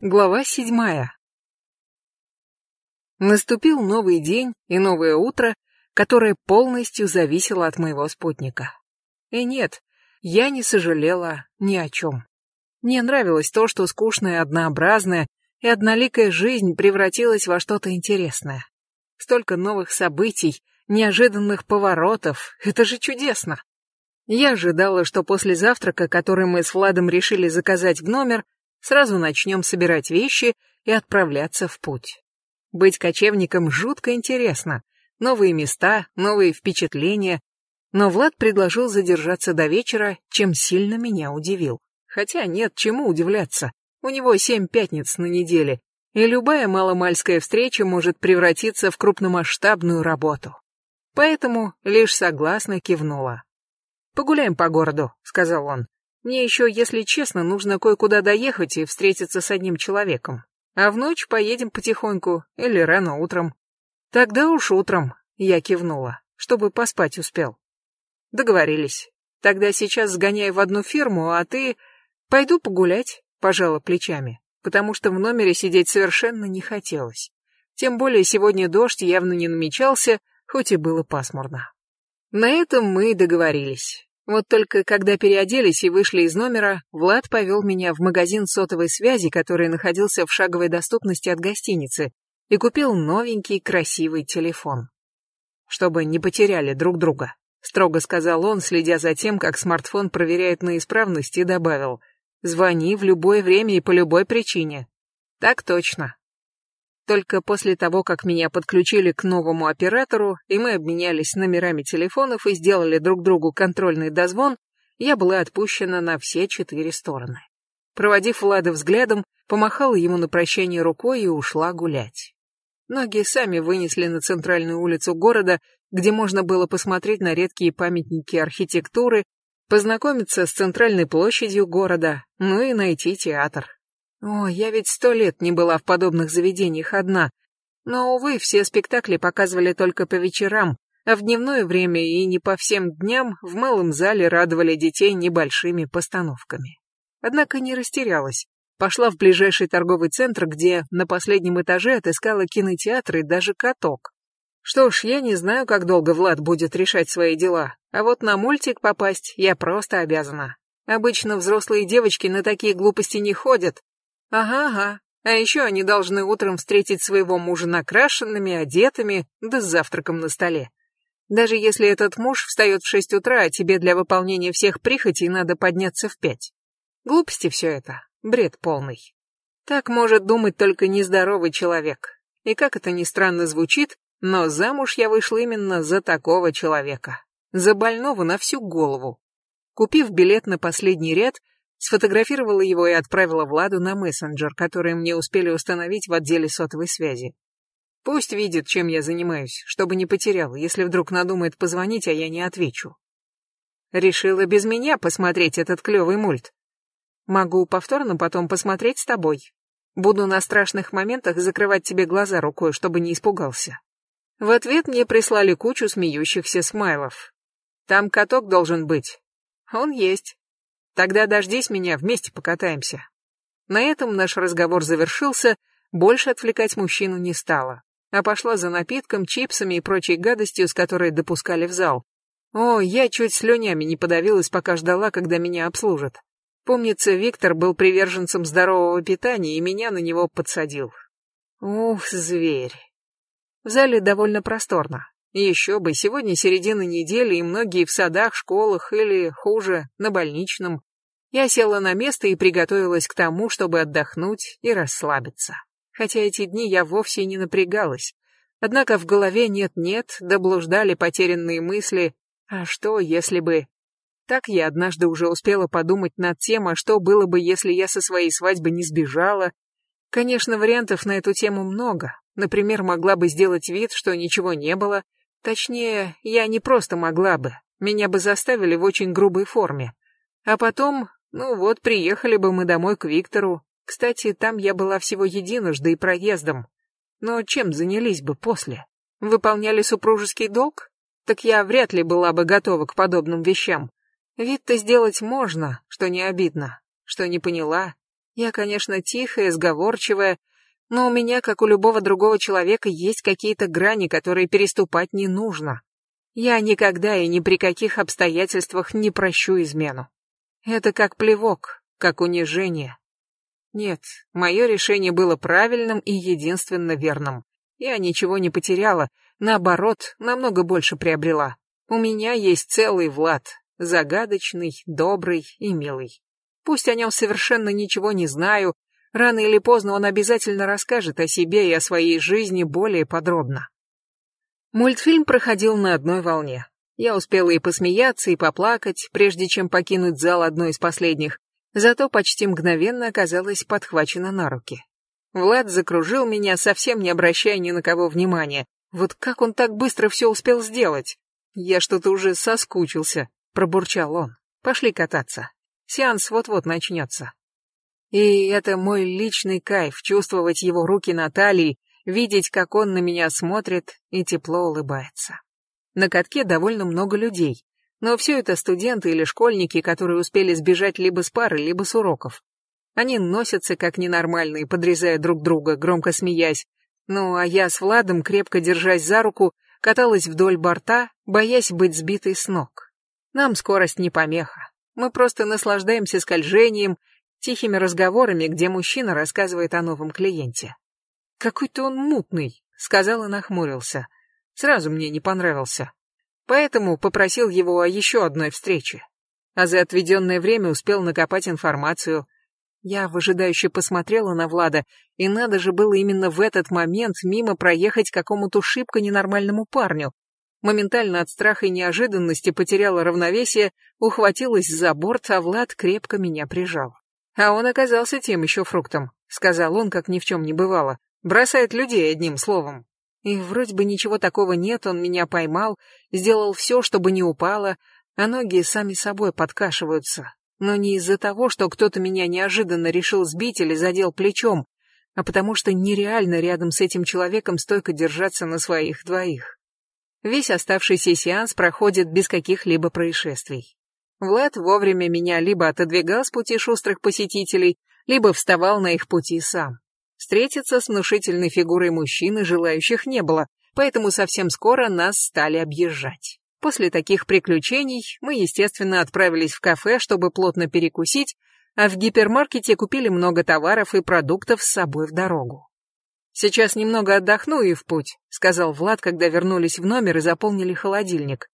Глава седьмая. Наступил новый день и новое утро, которое полностью зависело от моего спутника. И нет, я не сожалела ни о чем. Мне нравилось то, что скучная, однообразная и одноликая жизнь превратилась во что-то интересное. Столько новых событий, неожиданных поворотов, это же чудесно. Я ожидала, что после завтрака, который мы с Владом решили заказать в номер, Сразу начнем собирать вещи и отправляться в путь. Быть кочевником жутко интересно. Новые места, новые впечатления. Но Влад предложил задержаться до вечера, чем сильно меня удивил. Хотя нет, чему удивляться. У него семь пятниц на неделе, и любая маломальская встреча может превратиться в крупномасштабную работу. Поэтому лишь согласно кивнула. «Погуляем по городу», — сказал он. Мне еще, если честно, нужно кое-куда доехать и встретиться с одним человеком. А в ночь поедем потихоньку или рано утром. Тогда уж утром, я кивнула, чтобы поспать успел. Договорились. Тогда сейчас сгоняй в одну фирму, а ты... Пойду погулять, пожала плечами, потому что в номере сидеть совершенно не хотелось. Тем более сегодня дождь явно не намечался, хоть и было пасмурно. На этом мы и договорились. Вот только когда переоделись и вышли из номера, Влад повел меня в магазин сотовой связи, который находился в шаговой доступности от гостиницы, и купил новенький красивый телефон. Чтобы не потеряли друг друга, строго сказал он, следя за тем, как смартфон проверяет на исправность, и добавил, звони в любое время и по любой причине. Так точно, только после того, как меня подключили к новому оператору, и мы обменялись номерами телефонов и сделали друг другу контрольный дозвон, я была отпущена на все четыре стороны. Проводив Влада взглядом, помахала ему на прощание рукой и ушла гулять. Ноги сами вынесли на центральную улицу города, где можно было посмотреть на редкие памятники архитектуры, познакомиться с центральной площадью города, ну и найти театр. О, я ведь сто лет не была в подобных заведениях одна. Но, увы, все спектакли показывали только по вечерам, а в дневное время и не по всем дням в малом зале радовали детей небольшими постановками. Однако не растерялась. Пошла в ближайший торговый центр, где на последнем этаже отыскала кинотеатр и даже каток. Что ж, я не знаю, как долго Влад будет решать свои дела, а вот на мультик попасть я просто обязана. Обычно взрослые девочки на такие глупости не ходят, Ага-ага. А еще они должны утром встретить своего мужа накрашенными, одетыми, да с завтраком на столе. Даже если этот муж встает в шесть утра, а тебе для выполнения всех прихотей надо подняться в пять. Глупости все это, бред полный. Так может думать только нездоровый человек. И как это ни странно звучит, но замуж я вышла именно за такого человека. За больного на всю голову. Купив билет на последний ряд, Сфотографировала его и отправила Владу на мессенджер, который мне успели установить в отделе сотовой связи. Пусть видит, чем я занимаюсь, чтобы не потерял, если вдруг надумает позвонить, а я не отвечу. Решила без меня посмотреть этот клевый мульт. Могу повторно потом посмотреть с тобой. Буду на страшных моментах закрывать тебе глаза рукой, чтобы не испугался. В ответ мне прислали кучу смеющихся смайлов. Там каток должен быть. Он есть. Тогда дождись меня, вместе покатаемся. На этом наш разговор завершился, больше отвлекать мужчину не стало, а пошла за напитком, чипсами и прочей гадостью, с которой допускали в зал. О, я чуть слюнями не подавилась, пока ждала, когда меня обслужат. Помнится, Виктор был приверженцем здорового питания и меня на него подсадил. Ух, зверь. В зале довольно просторно. Еще бы, сегодня середина недели, и многие в садах, школах или, хуже, на больничном. Я села на место и приготовилась к тому, чтобы отдохнуть и расслабиться. Хотя эти дни я вовсе не напрягалась. Однако в голове нет-нет, доблуждали потерянные мысли. А что, если бы... Так я однажды уже успела подумать над тем, а что было бы, если я со своей свадьбы не сбежала. Конечно, вариантов на эту тему много. Например, могла бы сделать вид, что ничего не было. Точнее, я не просто могла бы. Меня бы заставили в очень грубой форме. А потом ну вот, приехали бы мы домой к Виктору. Кстати, там я была всего единожды и проездом. Но чем занялись бы после? Выполняли супружеский долг? Так я вряд ли была бы готова к подобным вещам. Вид-то сделать можно, что не обидно. Что не поняла? Я, конечно, тихая, сговорчивая, но у меня, как у любого другого человека, есть какие-то грани, которые переступать не нужно. Я никогда и ни при каких обстоятельствах не прощу измену. Это как плевок, как унижение. Нет, мое решение было правильным и единственно верным. Я ничего не потеряла, наоборот, намного больше приобрела. У меня есть целый Влад, загадочный, добрый и милый. Пусть о нем совершенно ничего не знаю, рано или поздно он обязательно расскажет о себе и о своей жизни более подробно. Мультфильм проходил на одной волне. Я успела и посмеяться, и поплакать, прежде чем покинуть зал одной из последних, зато почти мгновенно оказалась подхвачена на руки. Влад закружил меня, совсем не обращая ни на кого внимания. Вот как он так быстро все успел сделать? Я что-то уже соскучился, пробурчал он. Пошли кататься. Сеанс вот-вот начнется. И это мой личный кайф, чувствовать его руки на талии, видеть, как он на меня смотрит и тепло улыбается. На катке довольно много людей, но все это студенты или школьники, которые успели сбежать либо с пары, либо с уроков. Они носятся как ненормальные, подрезая друг друга, громко смеясь. Ну, а я с Владом, крепко держась за руку, каталась вдоль борта, боясь быть сбитой с ног. Нам скорость не помеха. Мы просто наслаждаемся скольжением, тихими разговорами, где мужчина рассказывает о новом клиенте. «Какой-то он мутный», — сказал и нахмурился. Сразу мне не понравился. Поэтому попросил его о еще одной встрече. А за отведенное время успел накопать информацию. Я выжидающе посмотрела на Влада, и надо же было именно в этот момент мимо проехать какому-то шибко ненормальному парню, моментально от страха и неожиданности потеряла равновесие, ухватилась за борт, а Влад крепко меня прижал. А он оказался тем еще фруктом, сказал он, как ни в чем не бывало. Бросает людей одним словом. И вроде бы ничего такого нет, он меня поймал, сделал все, чтобы не упало, а ноги сами собой подкашиваются. Но не из-за того, что кто-то меня неожиданно решил сбить или задел плечом, а потому что нереально рядом с этим человеком стойко держаться на своих двоих. Весь оставшийся сеанс проходит без каких-либо происшествий. Влад вовремя меня либо отодвигал с пути шустрых посетителей, либо вставал на их пути сам. Встретиться с внушительной фигурой мужчины желающих не было, поэтому совсем скоро нас стали объезжать. После таких приключений мы, естественно, отправились в кафе, чтобы плотно перекусить, а в гипермаркете купили много товаров и продуктов с собой в дорогу. «Сейчас немного отдохну и в путь», — сказал Влад, когда вернулись в номер и заполнили холодильник.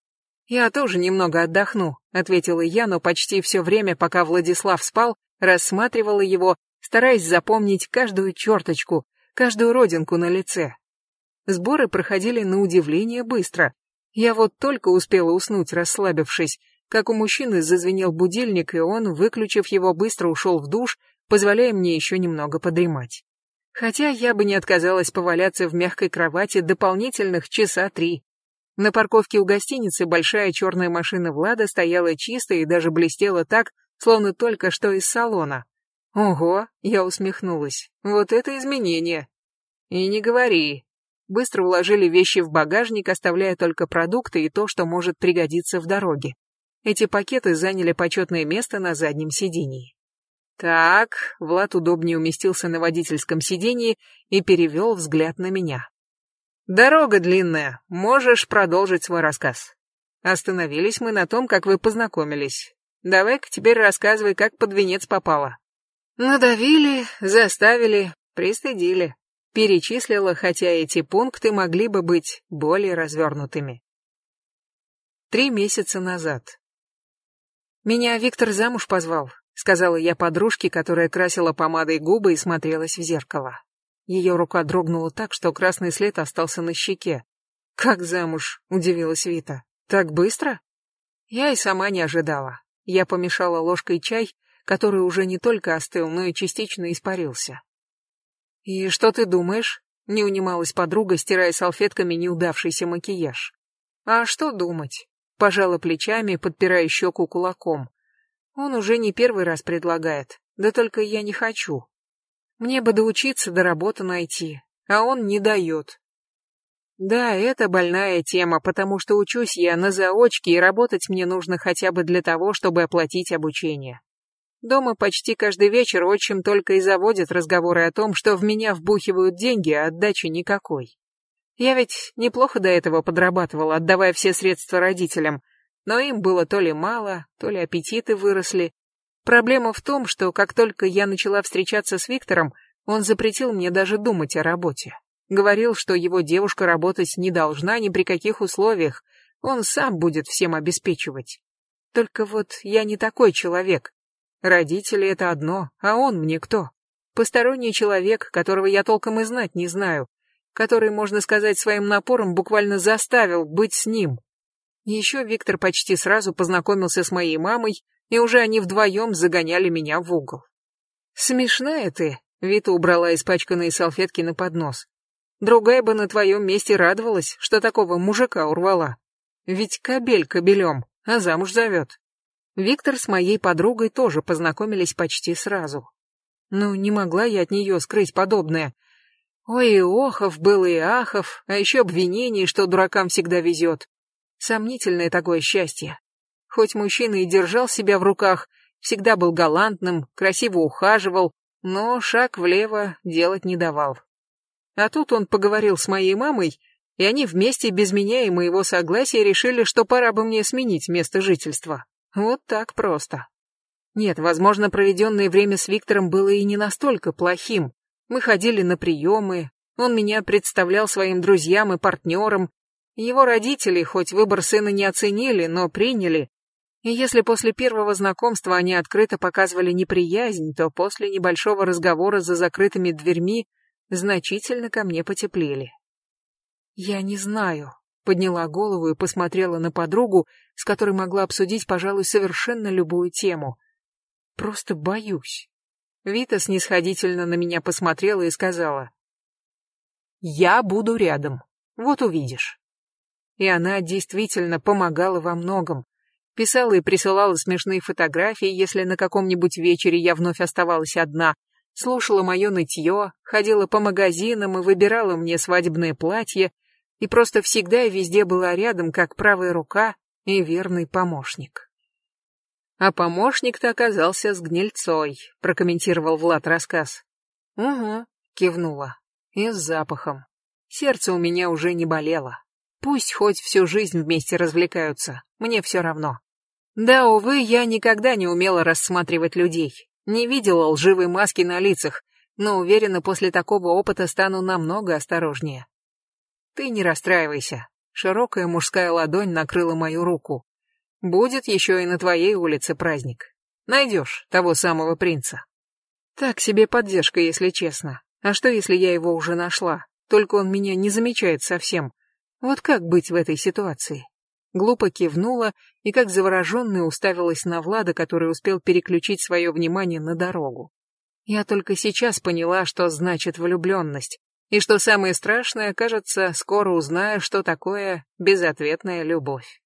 «Я тоже немного отдохну», — ответила я, но почти все время, пока Владислав спал, рассматривала его, стараясь запомнить каждую черточку, каждую родинку на лице. Сборы проходили на удивление быстро. Я вот только успела уснуть, расслабившись, как у мужчины зазвенел будильник, и он, выключив его, быстро ушел в душ, позволяя мне еще немного подремать. Хотя я бы не отказалась поваляться в мягкой кровати дополнительных часа три. На парковке у гостиницы большая черная машина Влада стояла чисто и даже блестела так, словно только что из салона. Ого, я усмехнулась. Вот это изменение. И не говори. Быстро уложили вещи в багажник, оставляя только продукты и то, что может пригодиться в дороге. Эти пакеты заняли почетное место на заднем сидении. Так, Влад удобнее уместился на водительском сиденье и перевел взгляд на меня. Дорога длинная, можешь продолжить свой рассказ. Остановились мы на том, как вы познакомились. Давай-ка теперь рассказывай, как под венец попала. Надавили, заставили, пристыдили. Перечислила, хотя эти пункты могли бы быть более развернутыми. Три месяца назад. Меня Виктор замуж позвал, сказала я подружке, которая красила помадой губы и смотрелась в зеркало. Ее рука дрогнула так, что красный след остался на щеке. «Как замуж?» — удивилась Вита. «Так быстро?» Я и сама не ожидала. Я помешала ложкой чай, который уже не только остыл, но и частично испарился. «И что ты думаешь?» — не унималась подруга, стирая салфетками неудавшийся макияж. «А что думать?» — пожала плечами, подпирая щеку кулаком. Он уже не первый раз предлагает, да только я не хочу. Мне бы доучиться, до работы найти, а он не дает. Да, это больная тема, потому что учусь я на заочке, и работать мне нужно хотя бы для того, чтобы оплатить обучение. Дома почти каждый вечер отчим только и заводит разговоры о том, что в меня вбухивают деньги, а отдачи никакой. Я ведь неплохо до этого подрабатывала, отдавая все средства родителям, но им было то ли мало, то ли аппетиты выросли. Проблема в том, что как только я начала встречаться с Виктором, он запретил мне даже думать о работе. Говорил, что его девушка работать не должна ни при каких условиях, он сам будет всем обеспечивать. Только вот я не такой человек. Родители — это одно, а он мне кто? Посторонний человек, которого я толком и знать не знаю, который, можно сказать, своим напором буквально заставил быть с ним. Еще Виктор почти сразу познакомился с моей мамой, и уже они вдвоем загоняли меня в угол. «Смешная ты», — Вита убрала испачканные салфетки на поднос. «Другая бы на твоем месте радовалась, что такого мужика урвала. Ведь кобель кобелем, а замуж зовет». Виктор с моей подругой тоже познакомились почти сразу. Ну, не могла я от нее скрыть подобное, Ой, и охов было и ахов, а еще обвинений, что дуракам всегда везет. Сомнительное такое счастье. Хоть мужчина и держал себя в руках, всегда был галантным, красиво ухаживал, но шаг влево делать не давал. А тут он поговорил с моей мамой, и они вместе без меня и моего согласия решили, что пора бы мне сменить место жительства. Вот так просто. Нет, возможно, проведенное время с Виктором было и не настолько плохим, мы ходили на приемы, он меня представлял своим друзьям и партнерам. Его родители, хоть выбор сына не оценили, но приняли. И если после первого знакомства они открыто показывали неприязнь, то после небольшого разговора за закрытыми дверьми значительно ко мне потеплели. «Я не знаю», — подняла голову и посмотрела на подругу, с которой могла обсудить, пожалуй, совершенно любую тему. «Просто боюсь». Вита снисходительно на меня посмотрела и сказала. «Я буду рядом, вот увидишь». И она действительно помогала во многом. Писала и присылала смешные фотографии, если на каком-нибудь вечере я вновь оставалась одна, слушала мое нытье, ходила по магазинам и выбирала мне свадебное платье, и просто всегда и везде была рядом, как правая рука и верный помощник. А помощник-то оказался с гнильцой, прокомментировал Влад рассказ. Угу, кивнула. И с запахом. Сердце у меня уже не болело. Пусть хоть всю жизнь вместе развлекаются, мне все равно. Да, увы, я никогда не умела рассматривать людей, не видела лживой маски на лицах, но уверена, после такого опыта стану намного осторожнее. Ты не расстраивайся. Широкая мужская ладонь накрыла мою руку. Будет еще и на твоей улице праздник. Найдешь того самого принца. Так себе поддержка, если честно. А что, если я его уже нашла? Только он меня не замечает совсем. Вот как быть в этой ситуации? Глупо кивнула и, как завороженная, уставилась на Влада, который успел переключить свое внимание на дорогу. Я только сейчас поняла, что значит влюбленность, и что самое страшное, кажется, скоро узнаю, что такое безответная любовь.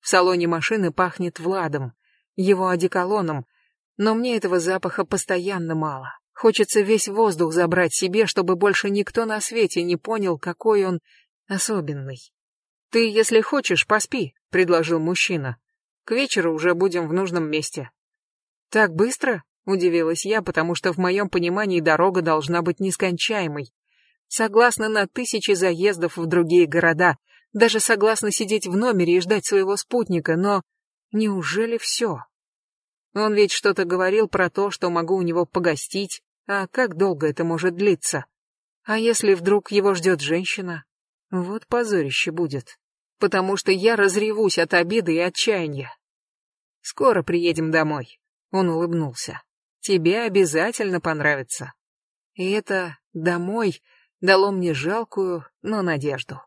В салоне машины пахнет Владом, его одеколоном, но мне этого запаха постоянно мало. Хочется весь воздух забрать себе, чтобы больше никто на свете не понял, какой он особенный. «Ты, если хочешь, поспи», — предложил мужчина. «К вечеру уже будем в нужном месте». «Так быстро?» — удивилась я, потому что в моем понимании дорога должна быть нескончаемой. Согласна на тысячи заездов в другие города, даже согласна сидеть в номере и ждать своего спутника, но неужели все? Он ведь что-то говорил про то, что могу у него погостить, а как долго это может длиться? А если вдруг его ждет женщина? Вот позорище будет, потому что я разревусь от обиды и отчаяния. Скоро приедем домой, он улыбнулся. Тебе обязательно понравится. И это «домой» дало мне жалкую, но надежду.